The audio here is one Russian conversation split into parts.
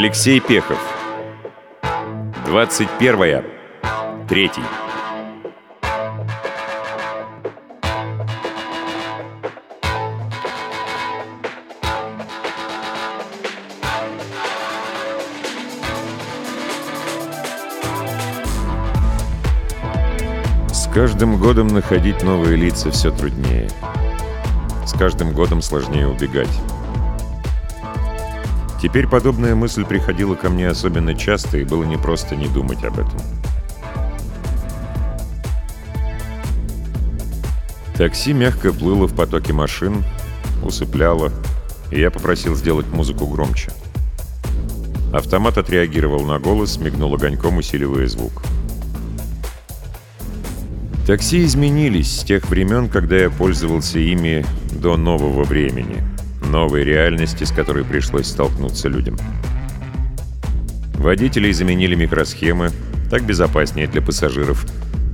Алексей Пехов 21. Третий. С каждым годом находить новые лица все труднее. С каждым годом сложнее убегать. Теперь подобная мысль приходила ко мне особенно часто, и было непросто не думать об этом. Такси мягко плыло в потоке машин, усыпляло, и я попросил сделать музыку громче. Автомат отреагировал на голос, мигнул огоньком, усиливая звук. Такси изменились с тех времен, когда я пользовался ими до нового времени — новой реальности, с которой пришлось столкнуться людям. Водители заменили микросхемы, так безопаснее для пассажиров.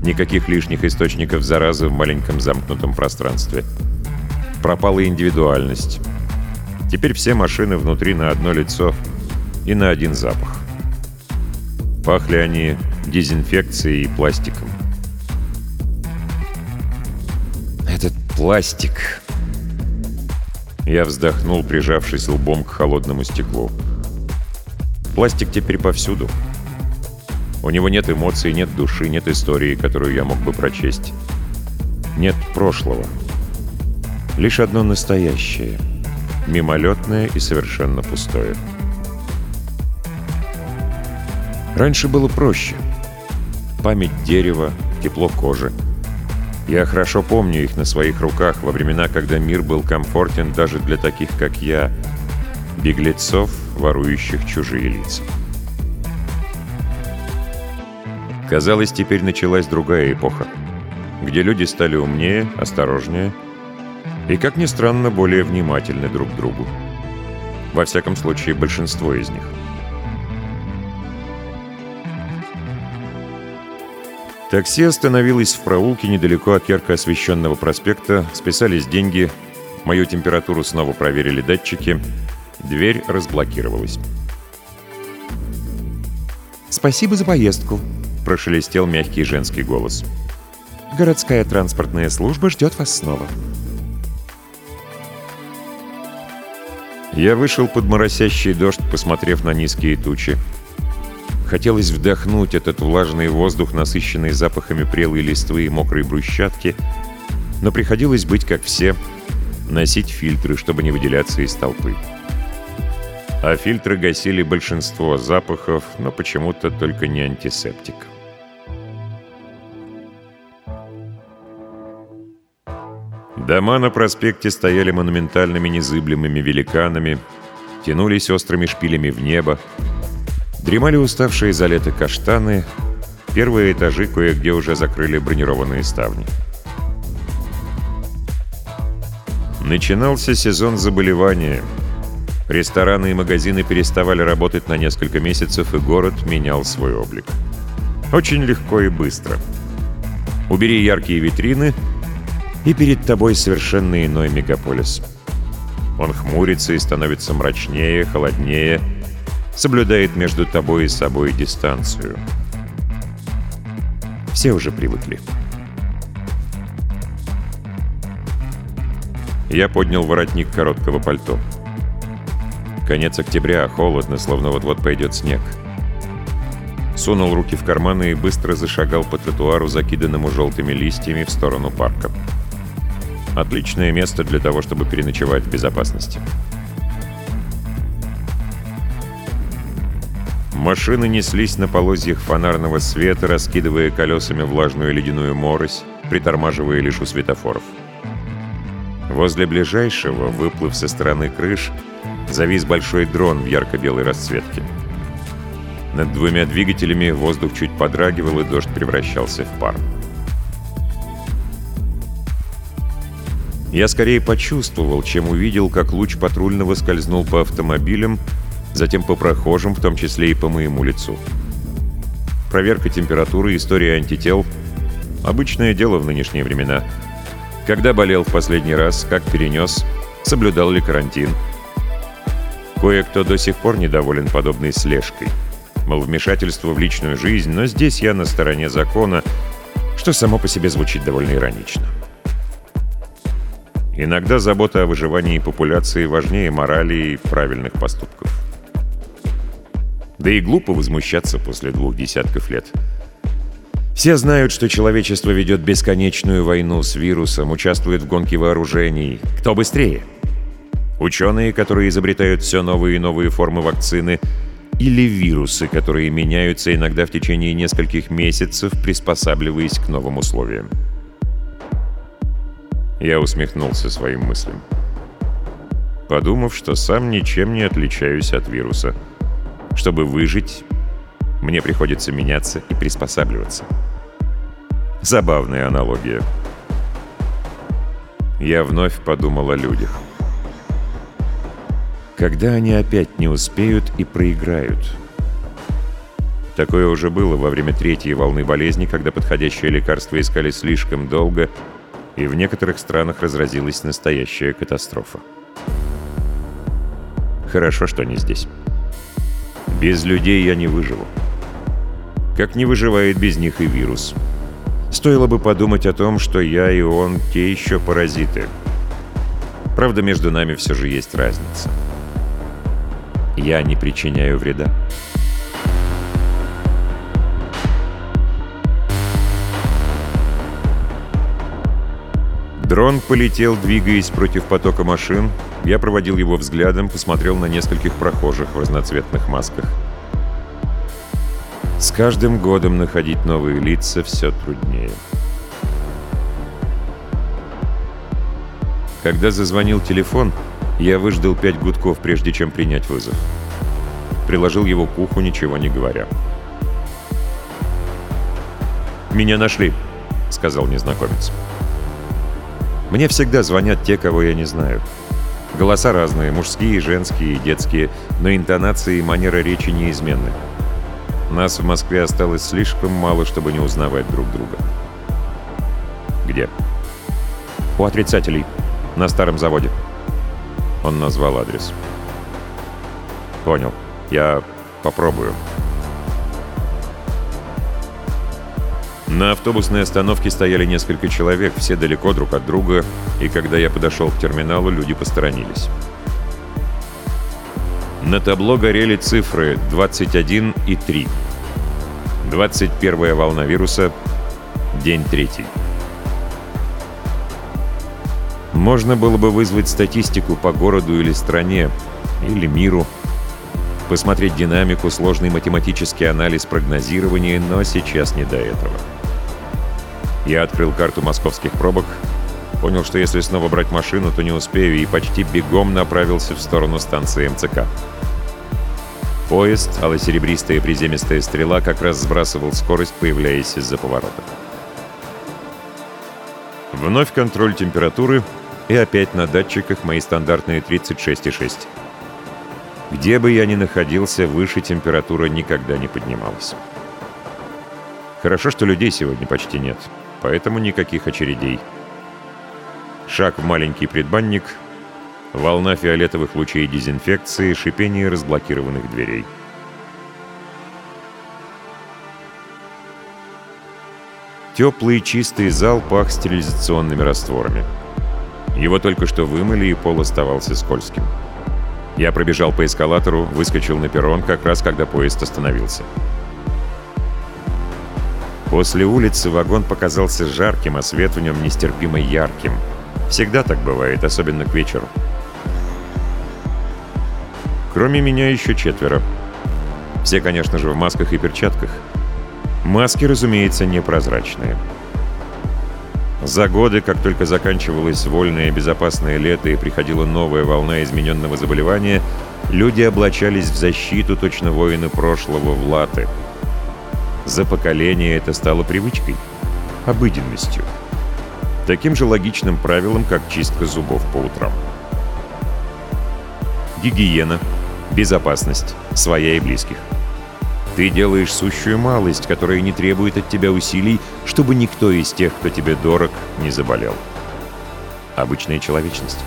Никаких лишних источников заразы в маленьком замкнутом пространстве. Пропала индивидуальность. Теперь все машины внутри на одно лицо и на один запах. Пахли они дезинфекцией и пластиком. Этот пластик я вздохнул, прижавшись лбом к холодному стеклу. Пластик теперь повсюду. У него нет эмоций, нет души, нет истории, которую я мог бы прочесть. Нет прошлого. Лишь одно настоящее. Мимолетное и совершенно пустое. Раньше было проще. Память дерева, тепло кожи — я хорошо помню их на своих руках во времена, когда мир был комфортен даже для таких, как я, беглецов, ворующих чужие лица. Казалось, теперь началась другая эпоха, где люди стали умнее, осторожнее и, как ни странно, более внимательны друг к другу. Во всяком случае, большинство из них – Такси остановилось в проулке недалеко от ярко освещенного проспекта, списались деньги, мою температуру снова проверили датчики, дверь разблокировалась. «Спасибо за поездку», — прошелестел мягкий женский голос. «Городская транспортная служба ждет вас снова». Я вышел под моросящий дождь, посмотрев на низкие тучи. Хотелось вдохнуть этот влажный воздух, насыщенный запахами прелой листвы и мокрой брусчатки, но приходилось быть как все, носить фильтры, чтобы не выделяться из толпы. А фильтры гасили большинство запахов, но почему-то только не антисептик. Дома на проспекте стояли монументальными незыблемыми великанами, тянулись острыми шпилями в небо, Дремали уставшие за лето каштаны, первые этажи кое-где уже закрыли бронированные ставни. Начинался сезон заболевания. Рестораны и магазины переставали работать на несколько месяцев, и город менял свой облик. Очень легко и быстро. Убери яркие витрины, и перед тобой совершенно иной мегаполис. Он хмурится и становится мрачнее, холоднее — соблюдает между тобой и собой дистанцию. Все уже привыкли. Я поднял воротник короткого пальто. Конец октября, холодно, словно вот-вот пойдет снег. Сунул руки в карманы и быстро зашагал по тротуару, закиданному желтыми листьями, в сторону парка. Отличное место для того, чтобы переночевать в безопасности. Машины неслись на полозьях фонарного света, раскидывая колесами влажную ледяную морось, притормаживая лишь у светофоров. Возле ближайшего, выплыв со стороны крыш, завис большой дрон в ярко-белой расцветке. Над двумя двигателями воздух чуть подрагивал, и дождь превращался в пар. Я скорее почувствовал, чем увидел, как луч патрульного скользнул по автомобилям, затем по прохожим, в том числе и по моему лицу. Проверка температуры, история антител – обычное дело в нынешние времена. Когда болел в последний раз, как перенес, соблюдал ли карантин. Кое-кто до сих пор недоволен подобной слежкой. Мол, вмешательство в личную жизнь, но здесь я на стороне закона, что само по себе звучит довольно иронично. Иногда забота о выживании популяции важнее морали и правильных поступков. Да и глупо возмущаться после двух десятков лет. Все знают, что человечество ведет бесконечную войну с вирусом, участвует в гонке вооружений. Кто быстрее? Ученые, которые изобретают все новые и новые формы вакцины, или вирусы, которые меняются иногда в течение нескольких месяцев, приспосабливаясь к новым условиям. Я усмехнулся своим мыслям, подумав, что сам ничем не отличаюсь от вируса — чтобы выжить, мне приходится меняться и приспосабливаться. Забавная аналогия. Я вновь подумал о людях. Когда они опять не успеют и проиграют? Такое уже было во время третьей волны болезни, когда подходящее лекарство искали слишком долго, и в некоторых странах разразилась настоящая катастрофа. Хорошо, что не здесь. Без людей я не выживу. Как не выживает без них и вирус. Стоило бы подумать о том, что я и он те еще паразиты. Правда, между нами все же есть разница. Я не причиняю вреда. Дрон полетел, двигаясь против потока машин. Я проводил его взглядом, посмотрел на нескольких прохожих в разноцветных масках. С каждым годом находить новые лица все труднее. Когда зазвонил телефон, я выждал пять гудков, прежде чем принять вызов. Приложил его к уху, ничего не говоря. «Меня нашли», — сказал незнакомец. «Меня нашли». Мне всегда звонят те, кого я не знаю. Голоса разные, мужские, женские детские, но интонации и манера речи неизменны. Нас в Москве осталось слишком мало, чтобы не узнавать друг друга. Где? У отрицателей. На старом заводе. Он назвал адрес. Понял. Я попробую. На автобусной остановке стояли несколько человек, все далеко друг от друга, и когда я подошел к терминалу, люди посторонились. На табло горели цифры 21 и 3. 21 волна вируса, день 3. Можно было бы вызвать статистику по городу или стране, или миру, посмотреть динамику, сложный математический анализ прогнозирования, но сейчас не до этого. Я открыл карту московских пробок, понял, что если снова брать машину, то не успею, и почти бегом направился в сторону станции МЦК. Поезд, серебристая приземистая стрела, как раз сбрасывал скорость, появляясь из-за поворота. Вновь контроль температуры, и опять на датчиках мои стандартные 36,6. Где бы я ни находился, выше температура никогда не поднималась. Хорошо, что людей сегодня почти нет поэтому никаких очередей. Шаг в маленький предбанник, волна фиолетовых лучей дезинфекции, шипение разблокированных дверей. Теплый чистый зал пах стерилизационными растворами. Его только что вымыли, и пол оставался скользким. Я пробежал по эскалатору, выскочил на перрон как раз, когда поезд остановился. После улицы вагон показался жарким, а свет в нем нестерпимо ярким. Всегда так бывает, особенно к вечеру. Кроме меня еще четверо. Все, конечно же, в масках и перчатках. Маски, разумеется, непрозрачные. За годы, как только заканчивалось вольное безопасное лето и приходила новая волна измененного заболевания, люди облачались в защиту точно воины прошлого в латы – за поколение это стало привычкой, обыденностью. Таким же логичным правилом, как чистка зубов по утрам. Гигиена, безопасность, своя и близких. Ты делаешь сущую малость, которая не требует от тебя усилий, чтобы никто из тех, кто тебе дорог, не заболел. Обычная человечность.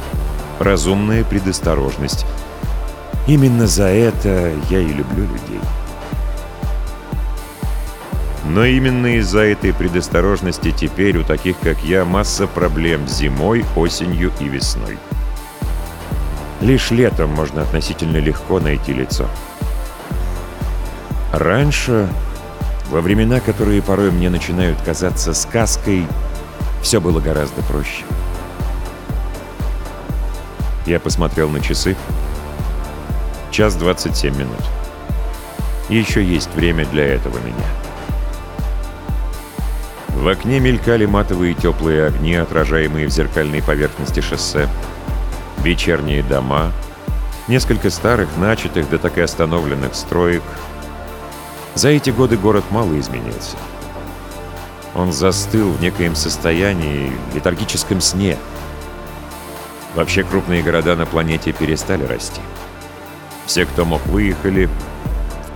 Разумная предосторожность. Именно за это я и люблю людей. Но именно из-за этой предосторожности теперь у таких, как я, масса проблем зимой, осенью и весной. Лишь летом можно относительно легко найти лицо. Раньше, во времена, которые порой мне начинают казаться сказкой, все было гораздо проще. Я посмотрел на часы. Час 27 минут. Еще есть время для этого меня. В окне мелькали матовые теплые огни, отражаемые в зеркальной поверхности шоссе. Вечерние дома, несколько старых, начатых, да так и остановленных строек. За эти годы город мало изменился. Он застыл в некоем состоянии, летаргическом сне. Вообще крупные города на планете перестали расти. Все, кто мог, выехали,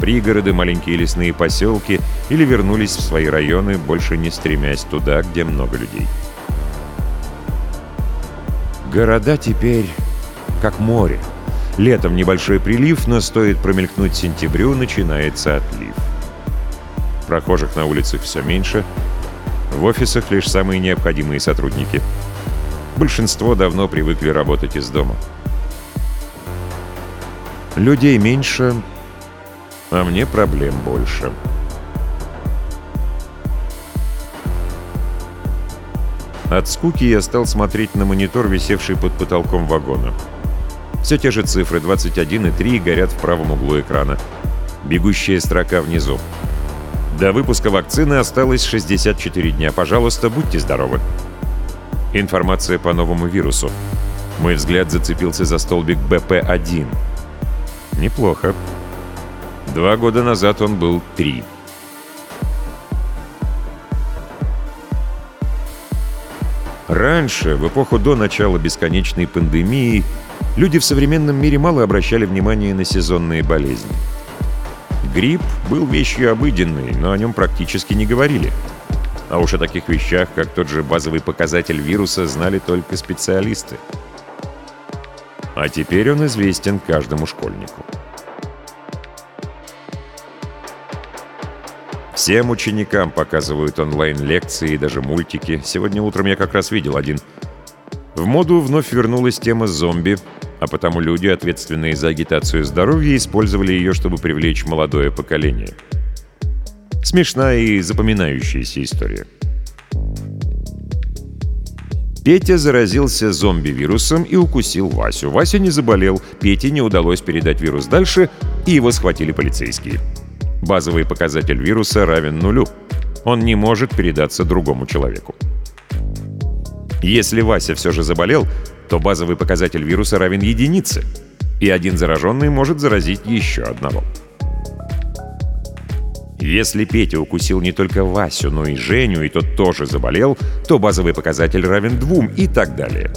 пригороды, маленькие лесные поселки или вернулись в свои районы, больше не стремясь туда, где много людей. Города теперь как море. Летом небольшой прилив, но стоит промелькнуть сентябрю, начинается отлив. Прохожих на улицах все меньше, в офисах лишь самые необходимые сотрудники. Большинство давно привыкли работать из дома. Людей меньше, а мне проблем больше. От скуки я стал смотреть на монитор, висевший под потолком вагона. Все те же цифры 21 и 3 горят в правом углу экрана. Бегущая строка внизу. До выпуска вакцины осталось 64 дня. Пожалуйста, будьте здоровы. Информация по новому вирусу. Мой взгляд зацепился за столбик БП-1. Неплохо. Два года назад он был три. Раньше, в эпоху до начала бесконечной пандемии, люди в современном мире мало обращали внимания на сезонные болезни. Грипп был вещью обыденной, но о нем практически не говорили. А уж о таких вещах, как тот же базовый показатель вируса, знали только специалисты. А теперь он известен каждому школьнику. Всем ученикам показывают онлайн-лекции и даже мультики. Сегодня утром я как раз видел один. В моду вновь вернулась тема зомби, а потому люди, ответственные за агитацию здоровья, использовали ее, чтобы привлечь молодое поколение. Смешная и запоминающаяся история. Петя заразился зомби-вирусом и укусил Васю. Вася не заболел, Пете не удалось передать вирус дальше, и его схватили полицейские. Базовый показатель вируса равен нулю. Он не может передаться другому человеку. Если Вася все же заболел, то базовый показатель вируса равен единице, и один зараженный может заразить еще одного. Если Петя укусил не только Васю, но и Женю, и тот тоже заболел, то базовый показатель равен двум и так далее.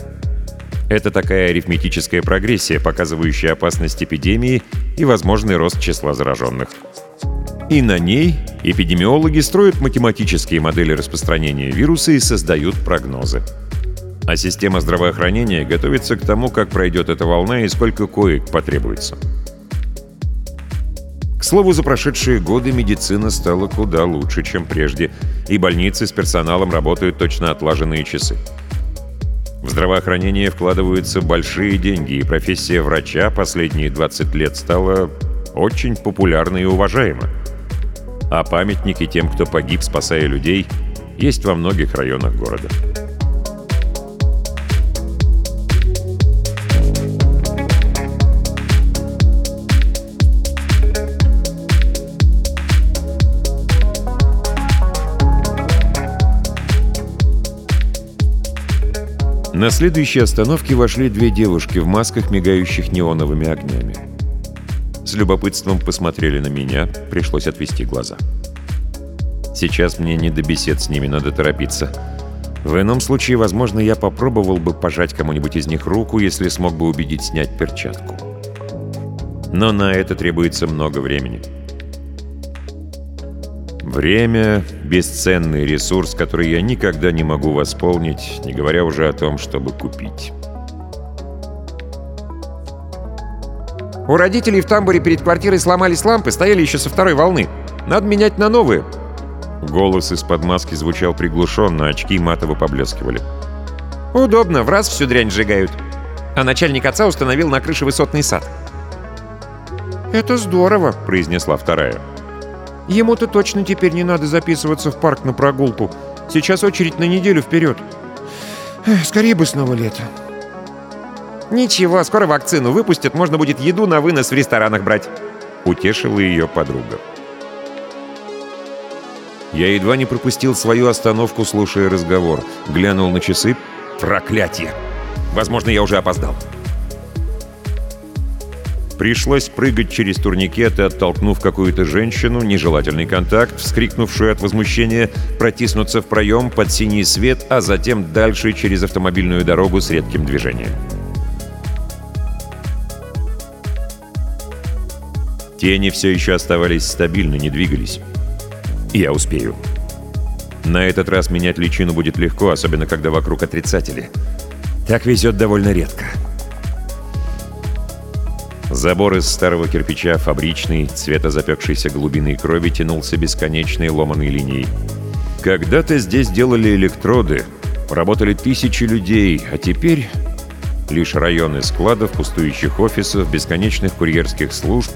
Это такая арифметическая прогрессия, показывающая опасность эпидемии и возможный рост числа зараженных. И на ней эпидемиологи строят математические модели распространения вируса и создают прогнозы. А система здравоохранения готовится к тому, как пройдет эта волна и сколько коек потребуется. К слову, за прошедшие годы медицина стала куда лучше, чем прежде, и больницы с персоналом работают точно отлаженные часы. В здравоохранение вкладываются большие деньги, и профессия врача последние 20 лет стала очень популярна и уважаема а памятники тем, кто погиб, спасая людей, есть во многих районах города. На следующей остановке вошли две девушки в масках, мигающих неоновыми огнями. С любопытством посмотрели на меня, пришлось отвести глаза. Сейчас мне не до бесед с ними, надо торопиться. В ином случае, возможно, я попробовал бы пожать кому-нибудь из них руку, если смог бы убедить снять перчатку. Но на это требуется много времени. Время — бесценный ресурс, который я никогда не могу восполнить, не говоря уже о том, чтобы купить. У родителей в тамбуре перед квартирой сломались лампы, стояли еще со второй волны. Надо менять на новые». Голос из-под маски звучал приглушенно, очки матово поблескивали. «Удобно, в раз всю дрянь сжигают». А начальник отца установил на крыше высотный сад. «Это здорово», — произнесла вторая. «Ему-то точно теперь не надо записываться в парк на прогулку. Сейчас очередь на неделю вперед. Скорее бы снова лето». «Ничего, скоро вакцину выпустят, можно будет еду на вынос в ресторанах брать», — утешила ее подруга. Я едва не пропустил свою остановку, слушая разговор. Глянул на часы. Проклятие! Возможно, я уже опоздал. Пришлось прыгать через турникеты, оттолкнув какую-то женщину, нежелательный контакт, вскрикнувшую от возмущения, протиснуться в проем под синий свет, а затем дальше через автомобильную дорогу с редким движением. Тени все еще оставались стабильны, не двигались. Я успею. На этот раз менять личину будет легко, особенно когда вокруг отрицатели. Так везет довольно редко. Забор из старого кирпича, фабричный, цвета запекшейся глубины крови, тянулся бесконечной ломаной линией. Когда-то здесь делали электроды, работали тысячи людей, а теперь лишь районы складов, пустующих офисов, бесконечных курьерских служб,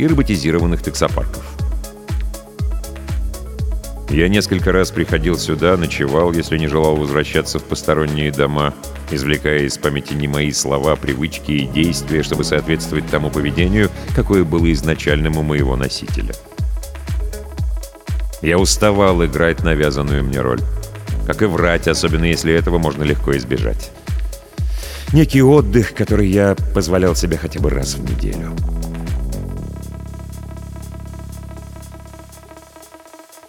и роботизированных таксопарков. Я несколько раз приходил сюда, ночевал, если не желал возвращаться в посторонние дома, извлекая из памяти не мои слова, привычки и действия, чтобы соответствовать тому поведению, какое было изначальным у моего носителя. Я уставал играть навязанную мне роль. Как и врать, особенно если этого можно легко избежать. Некий отдых, который я позволял себе хотя бы раз в неделю.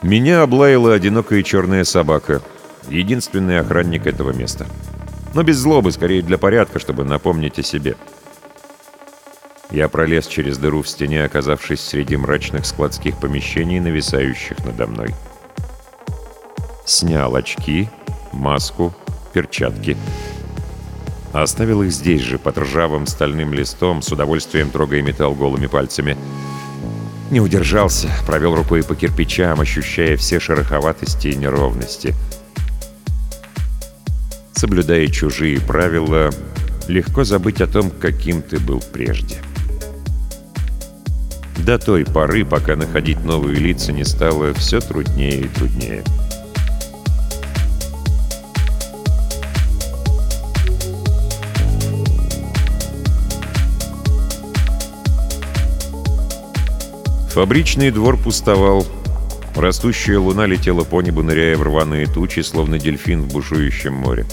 Меня облаяла одинокая черная собака, единственный охранник этого места. Но без злобы, скорее для порядка, чтобы напомнить о себе. Я пролез через дыру в стене, оказавшись среди мрачных складских помещений, нависающих надо мной. Снял очки, маску, перчатки. Оставил их здесь же, под ржавым стальным листом, с удовольствием трогая металл голыми пальцами. Не удержался, провел рукой по кирпичам, ощущая все шероховатости и неровности. Соблюдая чужие правила, легко забыть о том, каким ты был прежде. До той поры, пока находить новые лица не стало все труднее и труднее. — Фабричный двор пустовал. Растущая луна летела по небу, ныряя в рваные тучи, словно дельфин в бушующем море.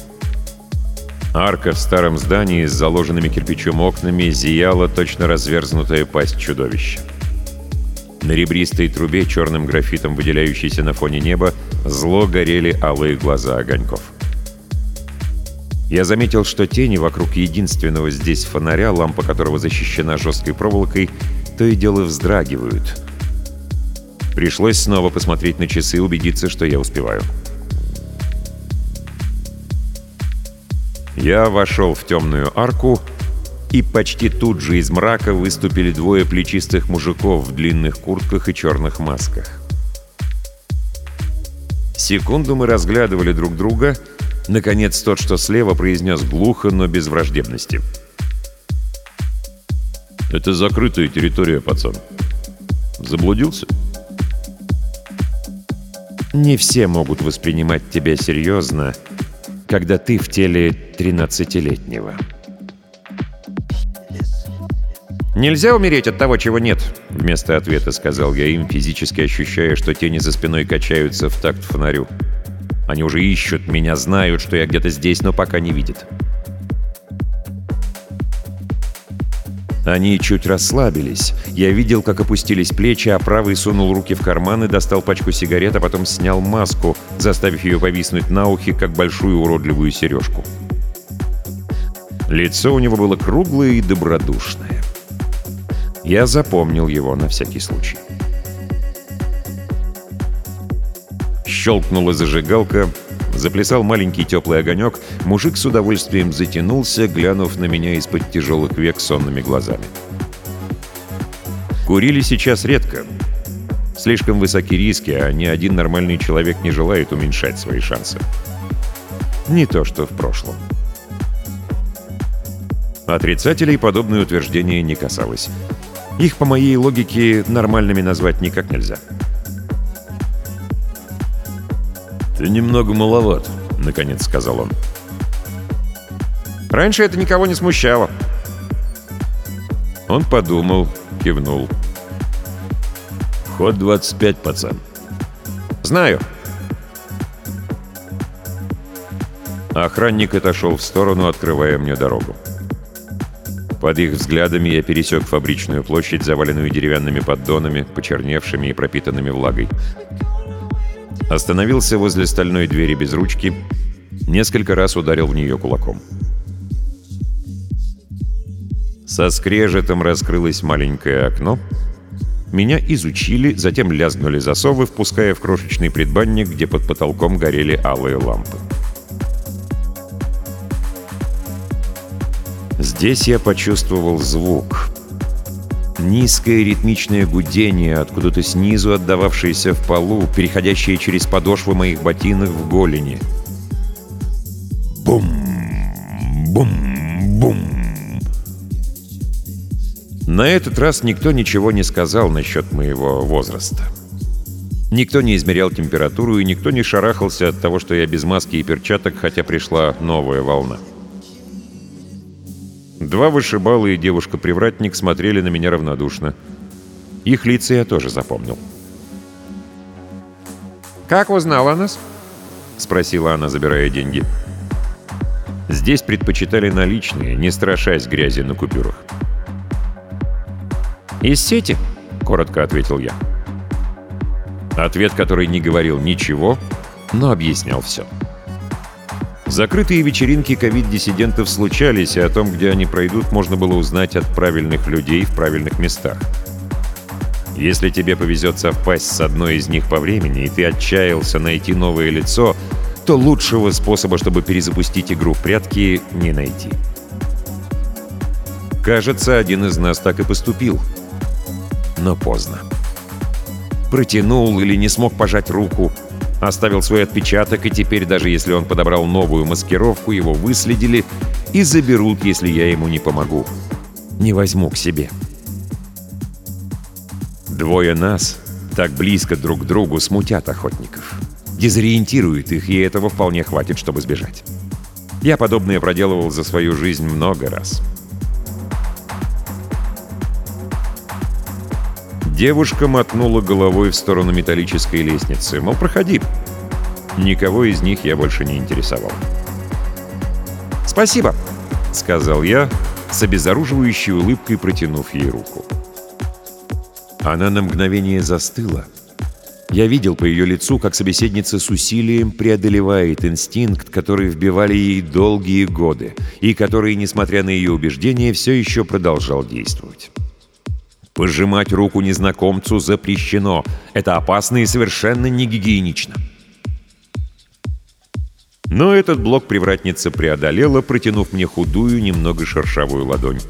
Арка в старом здании с заложенными кирпичом окнами зияла точно разверзнутая пасть чудовища. На ребристой трубе, черным графитом выделяющейся на фоне неба, зло горели алые глаза огоньков. Я заметил, что тени вокруг единственного здесь фонаря, лампа которого защищена жесткой проволокой, то и дело вздрагивают. Пришлось снова посмотреть на часы и убедиться, что я успеваю. Я вошел в темную арку, и почти тут же из мрака выступили двое плечистых мужиков в длинных куртках и черных масках. Секунду мы разглядывали друг друга, наконец тот, что слева, произнес глухо, но без враждебности — это закрытая территория, пацан. Заблудился? Не все могут воспринимать тебя серьезно, когда ты в теле 13-летнего. «Нельзя умереть от того, чего нет», — вместо ответа сказал я им, физически ощущая, что тени за спиной качаются в такт фонарю. «Они уже ищут меня, знают, что я где-то здесь, но пока не видят». Они чуть расслабились. Я видел, как опустились плечи, а правый сунул руки в карманы, достал пачку сигарет, а потом снял маску, заставив ее повиснуть на ухе, как большую уродливую сережку. Лицо у него было круглое и добродушное. Я запомнил его на всякий случай. Щелкнула зажигалка — Заплясал маленький теплый огонек, мужик с удовольствием затянулся, глянув на меня из-под тяжелых век сонными глазами. Курили сейчас редко. Слишком высоки риски, а ни один нормальный человек не желает уменьшать свои шансы. Не то, что в прошлом. Отрицателей подобное утверждение не касалось. Их, по моей логике, нормальными назвать никак нельзя. — «Ты немного маловат», — наконец сказал он. «Раньше это никого не смущало». Он подумал, кивнул. «Ход 25, пацан». «Знаю». Охранник отошел в сторону, открывая мне дорогу. Под их взглядами я пересек фабричную площадь, заваленную деревянными поддонами, почерневшими и пропитанными влагой. Остановился возле стальной двери без ручки, несколько раз ударил в нее кулаком. Со скрежетом раскрылось маленькое окно. Меня изучили, затем лязгнули засовы, впуская в крошечный предбанник, где под потолком горели алые лампы. Здесь я почувствовал звук. Низкое ритмичное гудение, откуда-то снизу отдававшееся в полу, переходящее через подошвы моих ботинок в голени. Бум! Бум! Бум! На этот раз никто ничего не сказал насчет моего возраста. Никто не измерял температуру и никто не шарахался от того, что я без маски и перчаток, хотя пришла новая волна. Два вышибала и девушка-привратник смотрели на меня равнодушно. Их лица я тоже запомнил. «Как узнала нас?» — спросила она, забирая деньги. Здесь предпочитали наличные, не страшась грязи на купюрах. «Из сети?» — коротко ответил я. Ответ, который не говорил ничего, но объяснял все. «Все». Закрытые вечеринки ковид-диссидентов случались, и о том, где они пройдут, можно было узнать от правильных людей в правильных местах. Если тебе повезет совпасть с одной из них по времени, и ты отчаялся найти новое лицо, то лучшего способа, чтобы перезапустить игру в прятки, не найти. Кажется, один из нас так и поступил. Но поздно. Протянул или не смог пожать руку — оставил свой отпечаток, и теперь, даже если он подобрал новую маскировку, его выследили и заберут, если я ему не помогу. Не возьму к себе. Двое нас так близко друг к другу смутят охотников. Дезориентируют их, и этого вполне хватит, чтобы сбежать. Я подобное проделывал за свою жизнь много раз. — Девушка мотнула головой в сторону металлической лестницы. Мол, проходи. Никого из них я больше не интересовал. «Спасибо», — сказал я, с обезоруживающей улыбкой протянув ей руку. Она на мгновение застыла. Я видел по ее лицу, как собеседница с усилием преодолевает инстинкт, который вбивали ей долгие годы, и который, несмотря на ее убеждения, все еще продолжал действовать. Пожимать руку незнакомцу запрещено. Это опасно и совершенно не гигиенично. Но этот блок привратница преодолела, протянув мне худую, немного шершавую ладонь.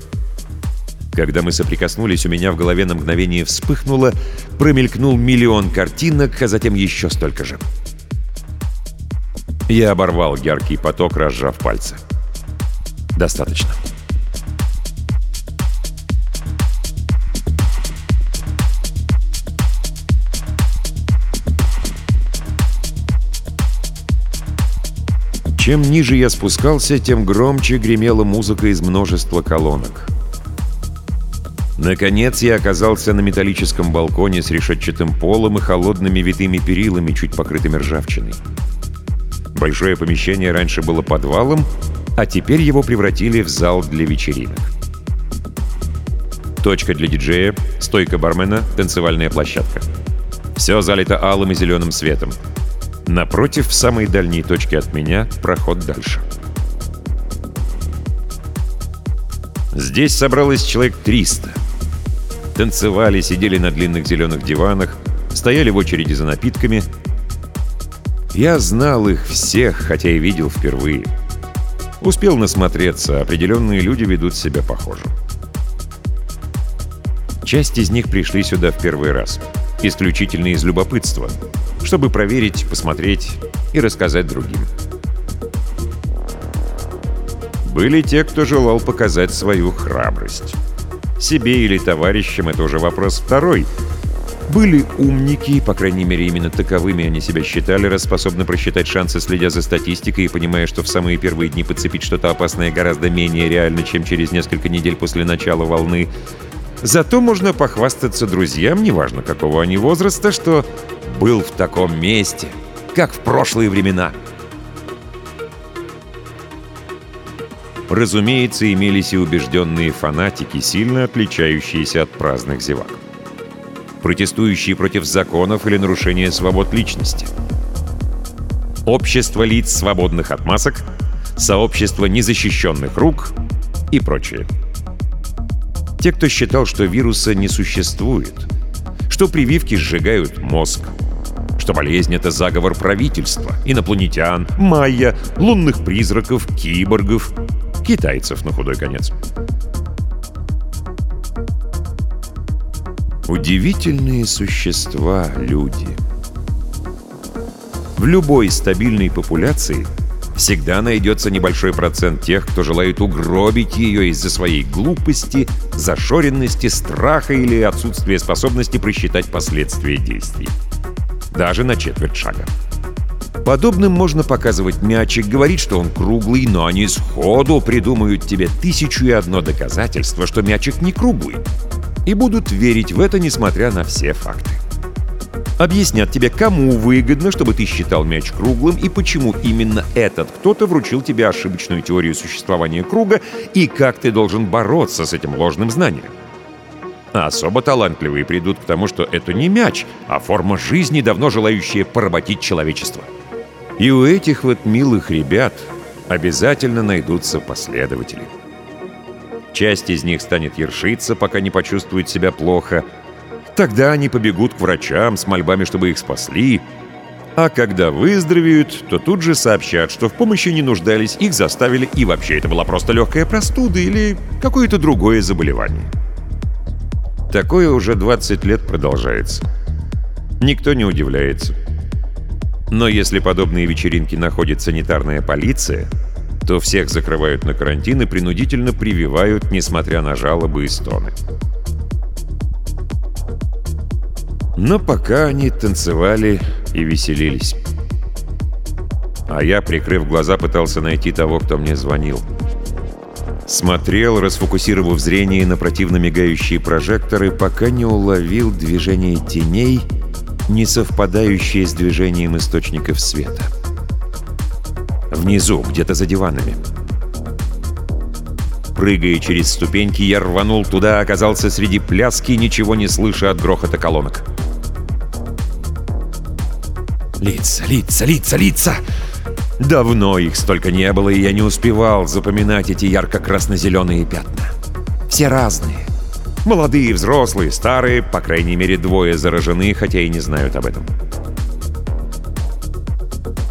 Когда мы соприкоснулись, у меня в голове на мгновение вспыхнуло, промелькнул миллион картинок, а затем еще столько же. Я оборвал яркий поток, разжав пальцы. «Достаточно». Чем ниже я спускался, тем громче гремела музыка из множества колонок. Наконец я оказался на металлическом балконе с решетчатым полом и холодными витыми перилами, чуть покрытыми ржавчиной. Большое помещение раньше было подвалом, а теперь его превратили в зал для вечеринок. Точка для диджея, стойка бармена, танцевальная площадка. Все залито алым и зеленым светом. Напротив, в самой дальней точке от меня, проход дальше. Здесь собралось человек 300. Танцевали, сидели на длинных зеленых диванах, стояли в очереди за напитками. Я знал их всех, хотя и видел впервые. Успел насмотреться, определенные люди ведут себя похоже. Часть из них пришли сюда в первый раз, исключительно из любопытства — чтобы проверить, посмотреть и рассказать другим. Были те, кто желал показать свою храбрость. Себе или товарищам — это уже вопрос второй. Были умники, по крайней мере, именно таковыми они себя считали, раз способны просчитать шансы, следя за статистикой и понимая, что в самые первые дни подцепить что-то опасное гораздо менее реально, чем через несколько недель после начала волны — Зато можно похвастаться друзьям, неважно какого они возраста, что был в таком месте, как в прошлые времена. Разумеется, имелись и убежденные фанатики, сильно отличающиеся от праздных зевак. Протестующие против законов или нарушения свобод личности. Общество лиц, свободных от масок, сообщество незащищенных рук и прочее. Те, кто считал, что вируса не существует, что прививки сжигают мозг, что болезнь — это заговор правительства, инопланетян, майя, лунных призраков, киборгов, китайцев на худой конец. Удивительные существа — люди. В любой стабильной популяции — всегда найдется небольшой процент тех, кто желает угробить ее из-за своей глупости, зашоренности, страха или отсутствия способности просчитать последствия действий. Даже на четверть шага. Подобным можно показывать мячик, говорить, что он круглый, но они сходу придумают тебе тысячу и одно доказательство, что мячик не круглый. И будут верить в это, несмотря на все факты объяснят тебе, кому выгодно, чтобы ты считал мяч круглым и почему именно этот кто-то вручил тебе ошибочную теорию существования круга и как ты должен бороться с этим ложным знанием. А особо талантливые придут к тому, что это не мяч, а форма жизни, давно желающая поработить человечество. И у этих вот милых ребят обязательно найдутся последователи. Часть из них станет ершиться, пока не почувствует себя плохо – Тогда они побегут к врачам с мольбами, чтобы их спасли. А когда выздоровеют, то тут же сообщат, что в помощи не нуждались, их заставили, и вообще это была просто легкая простуда или какое-то другое заболевание. Такое уже 20 лет продолжается. Никто не удивляется. Но если подобные вечеринки находит санитарная полиция, то всех закрывают на карантин и принудительно прививают, несмотря на жалобы и стоны. Но пока они танцевали и веселились. А я, прикрыв глаза, пытался найти того, кто мне звонил. Смотрел, расфокусировав зрение на противно мигающие прожекторы, пока не уловил движение теней, не совпадающее с движением источников света. Внизу, где-то за диванами. Прыгая через ступеньки, я рванул туда, оказался среди пляски, ничего не слыша от грохота «Колонок». Лица, лица, лица, лица! Давно их столько не было, и я не успевал запоминать эти ярко-красно-зеленые пятна. Все разные. Молодые, взрослые, старые, по крайней мере, двое заражены, хотя и не знают об этом.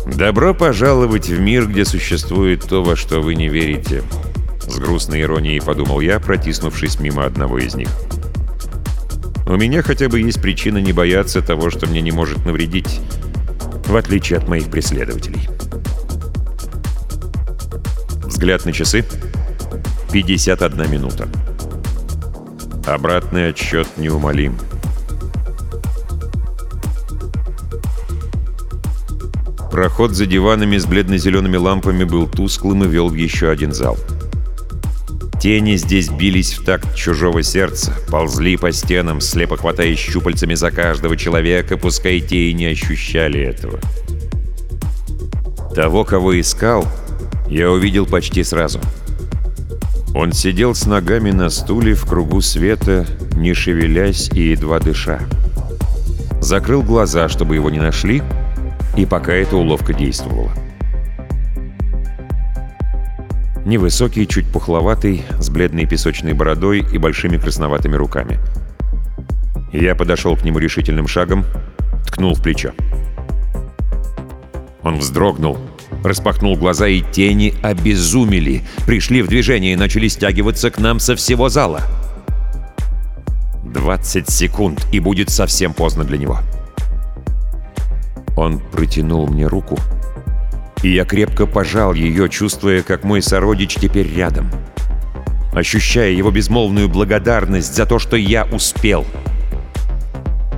Добро пожаловать в мир, где существует то, во что вы не верите. С грустной иронией подумал я, протиснувшись мимо одного из них. У меня хотя бы есть причина не бояться того, что мне не может навредить в отличие от моих преследователей. Взгляд на часы. 51 минута. Обратный отсчет неумолим. Проход за диванами с бледно-зелеными лампами был тусклым и вел в еще один зал. — Тени здесь бились в такт чужого сердца, ползли по стенам, слепо хватая щупальцами за каждого человека, пускай те и не ощущали этого. Того, кого искал, я увидел почти сразу. Он сидел с ногами на стуле в кругу света, не шевелясь и едва дыша. Закрыл глаза, чтобы его не нашли, и пока эта уловка действовала. Невысокий, чуть пухловатый, с бледной песочной бородой и большими красноватыми руками. Я подошел к нему решительным шагом, ткнул в плечо. Он вздрогнул, распахнул глаза, и тени обезумели. Пришли в движение и начали стягиваться к нам со всего зала. 20 секунд, и будет совсем поздно для него. Он протянул мне руку, и я крепко пожал ее, чувствуя, как мой сородич теперь рядом. Ощущая его безмолвную благодарность за то, что я успел.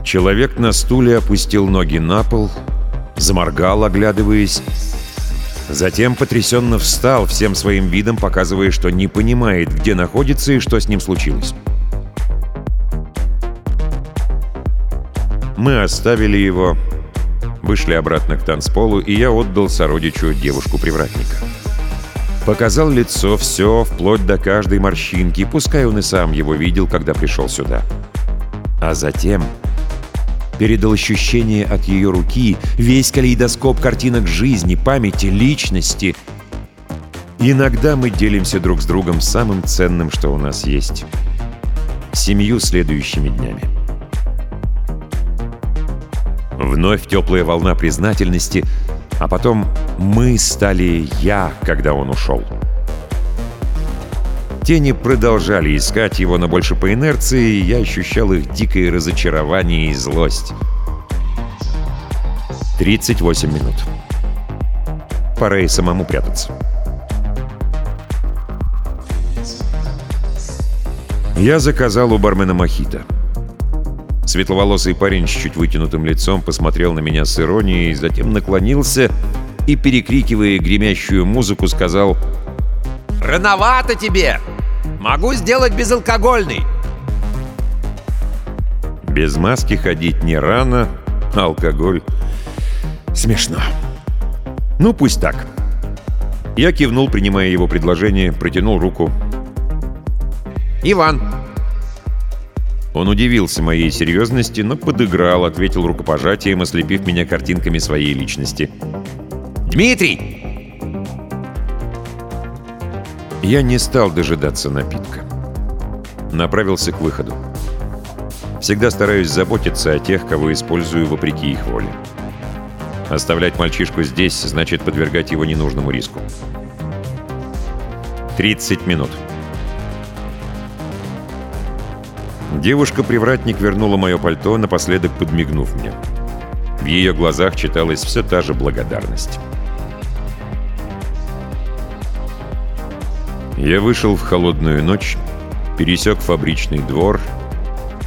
Человек на стуле опустил ноги на пол, заморгал, оглядываясь, Затем потрясенно встал, всем своим видом показывая, что не понимает, где находится и что с ним случилось. Мы оставили его, вышли обратно к танцполу, и я отдал сородичу девушку-привратника. Показал лицо все, вплоть до каждой морщинки, пускай он и сам его видел, когда пришел сюда. А затем передал ощущение от ее руки, весь калейдоскоп картинок жизни, памяти, личности. Иногда мы делимся друг с другом самым ценным, что у нас есть. Семью следующими днями. Вновь теплая волна признательности, а потом мы стали «я», когда он ушел. Тени продолжали искать его, но больше по инерции я ощущал их дикое разочарование и злость. 38 минут. Пора и самому прятаться. Я заказал у бармена мохито. Светловолосый парень с чуть вытянутым лицом посмотрел на меня с иронией, затем наклонился и, перекрикивая гремящую музыку, сказал «Рановато тебе! Могу сделать безалкогольный!» Без маски ходить не рано, а алкоголь смешно. Ну, пусть так. Я кивнул, принимая его предложение, протянул руку. «Иван!» Он удивился моей серьезности, но подыграл, ответил рукопожатием, ослепив меня картинками своей личности. «Дмитрий!» Я не стал дожидаться напитка. Направился к выходу. Всегда стараюсь заботиться о тех, кого использую вопреки их воле. Оставлять мальчишку здесь значит подвергать его ненужному риску. 30 минут. Девушка-привратник вернула мое пальто, напоследок подмигнув мне. В ее глазах читалась все та же благодарность. Я вышел в холодную ночь, пересек фабричный двор,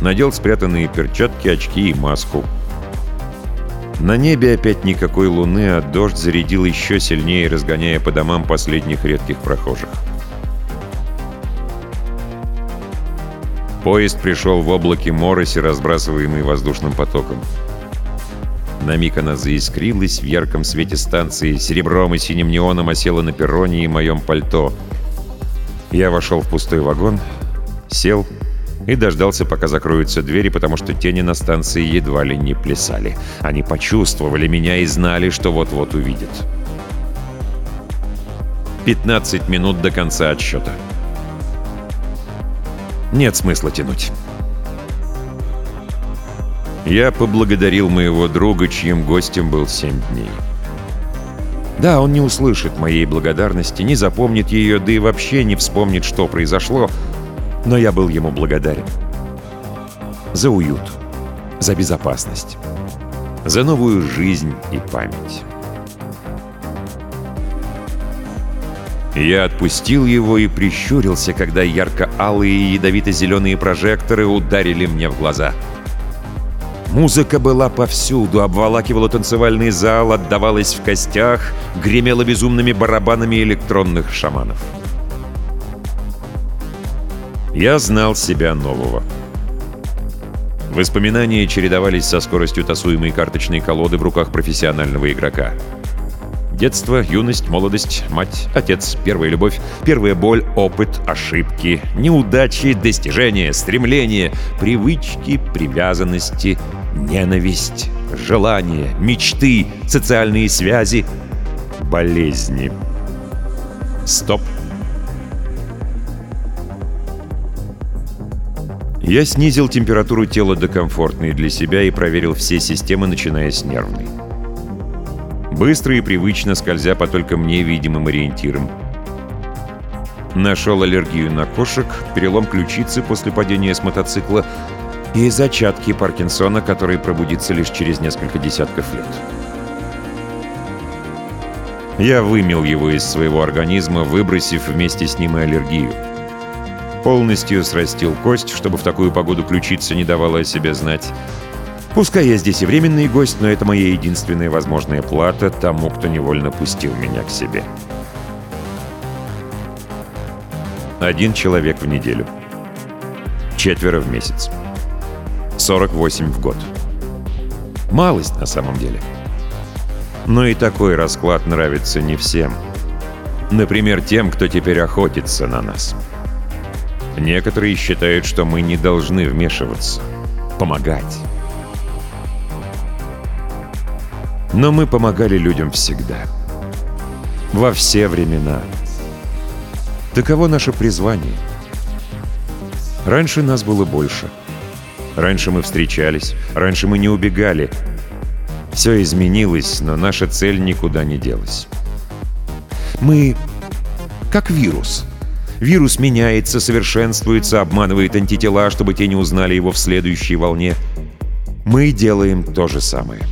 надел спрятанные перчатки, очки и маску. На небе опять никакой луны, а дождь зарядил еще сильнее, разгоняя по домам последних редких прохожих. Поезд пришел в облаке мороси, разбрасываемый воздушным потоком. На миг она заискрилась в ярком свете станции, серебром и синим неоном осела на перроне и моем пальто. Я вошел в пустой вагон, сел и дождался, пока закроются двери, потому что тени на станции едва ли не плясали. Они почувствовали меня и знали, что вот-вот увидят. 15 минут до конца отсчета. Нет смысла тянуть. Я поблагодарил моего друга, чьим гостем был семь дней. Да, он не услышит моей благодарности, не запомнит ее, да и вообще не вспомнит, что произошло, но я был ему благодарен. За уют, за безопасность, за новую жизнь и память. Я отпустил его и прищурился, когда ярко-алые и ядовито-зеленые прожекторы ударили мне в глаза. Музыка была повсюду, обволакивала танцевальный зал, отдавалась в костях, гремела безумными барабанами электронных шаманов. Я знал себя нового. Воспоминания чередовались со скоростью тасуемой карточной колоды в руках профессионального игрока — Детство, юность, молодость, мать, отец, первая любовь, первая боль, опыт, ошибки, неудачи, достижения, стремления, привычки, привязанности, ненависть, желания, мечты, социальные связи, болезни. Стоп. Я снизил температуру тела до комфортной для себя и проверил все системы, начиная с нервной быстро и привычно скользя по только мне видимым ориентирам. Нашел аллергию на кошек, перелом ключицы после падения с мотоцикла и зачатки Паркинсона, который пробудится лишь через несколько десятков лет. Я вымел его из своего организма, выбросив вместе с ним и аллергию. Полностью срастил кость, чтобы в такую погоду ключица не давала о себе знать, Пускай я здесь и временный гость, но это моя единственная возможная плата тому, кто невольно пустил меня к себе. Один человек в неделю. Четверо в месяц. 48 в год. Малость на самом деле. Но и такой расклад нравится не всем. Например, тем, кто теперь охотится на нас. Некоторые считают, что мы не должны вмешиваться, помогать. Но мы помогали людям всегда. Во все времена. Таково наше призвание. Раньше нас было больше. Раньше мы встречались, раньше мы не убегали. Все изменилось, но наша цель никуда не делась. Мы как вирус. Вирус меняется, совершенствуется, обманывает антитела, чтобы те не узнали его в следующей волне. Мы делаем то же самое.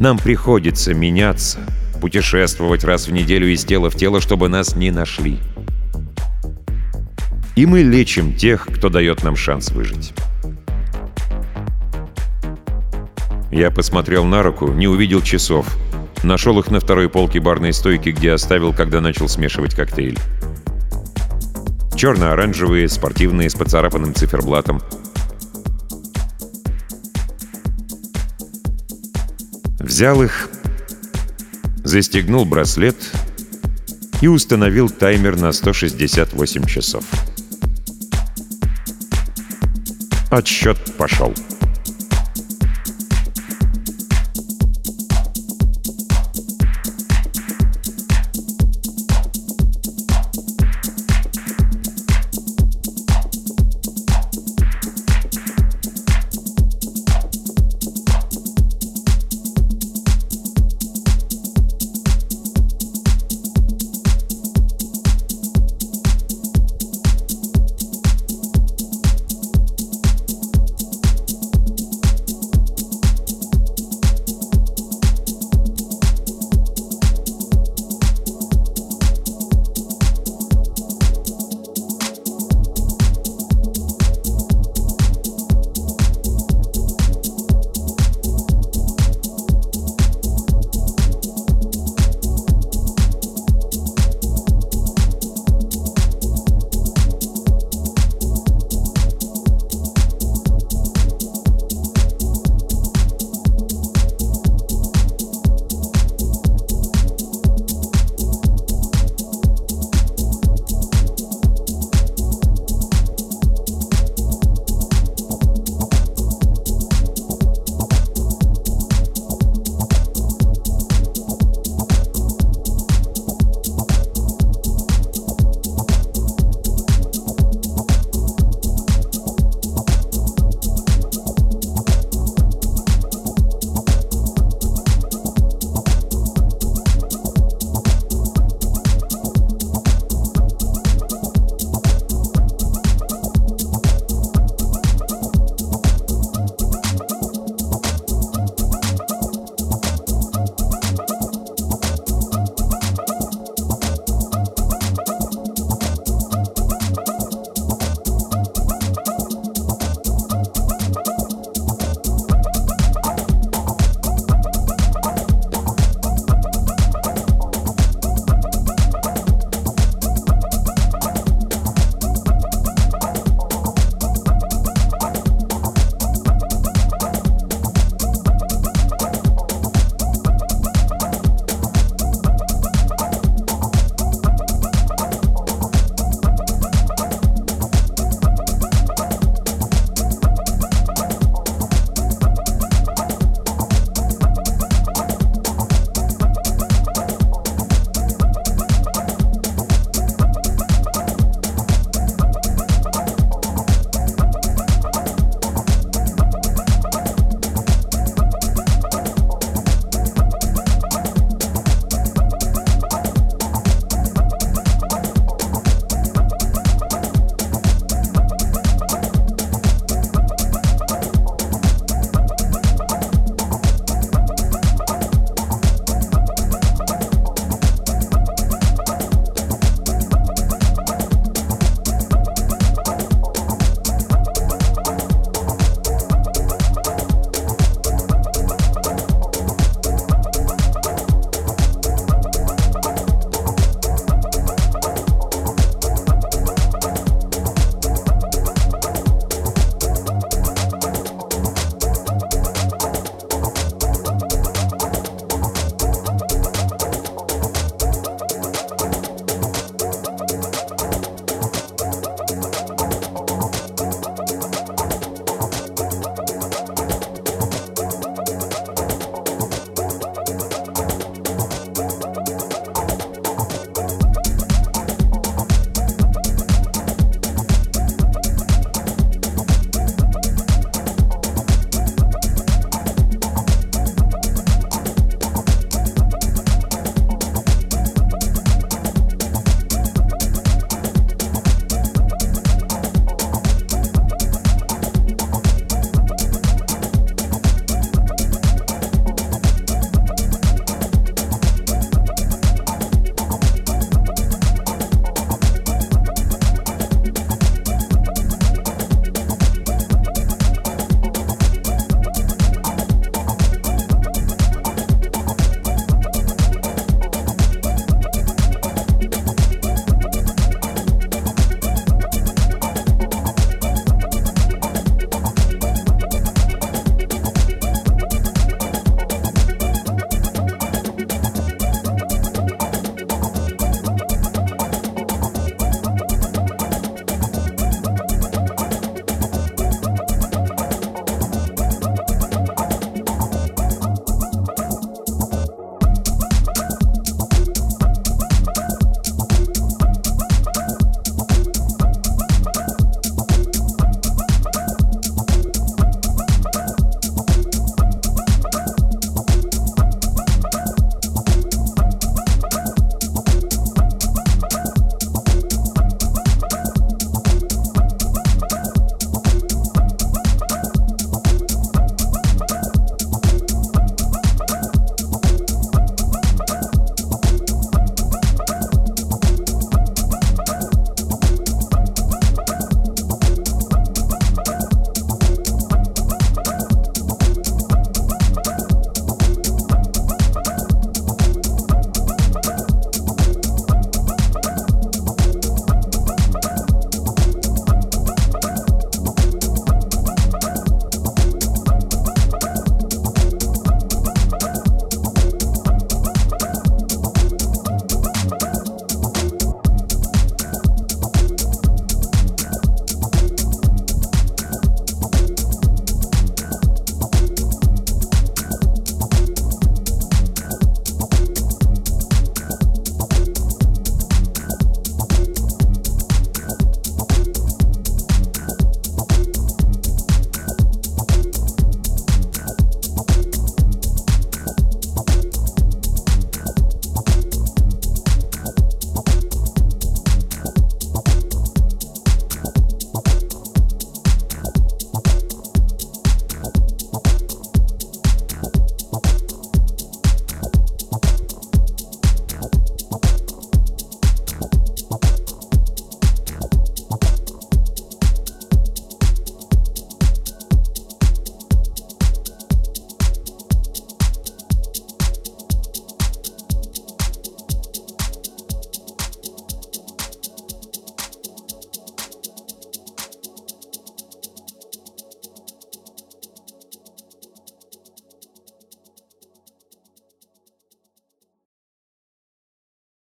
Нам приходится меняться, путешествовать раз в неделю из тела в тело, чтобы нас не нашли. И мы лечим тех, кто дает нам шанс выжить. Я посмотрел на руку, не увидел часов. Нашел их на второй полке барной стойки, где оставил, когда начал смешивать коктейль. Черно-оранжевые, спортивные, с поцарапанным циферблатом — Взял их, застегнул браслет и установил таймер на 168 часов. Отсчет пошел. «Отсчет пошел».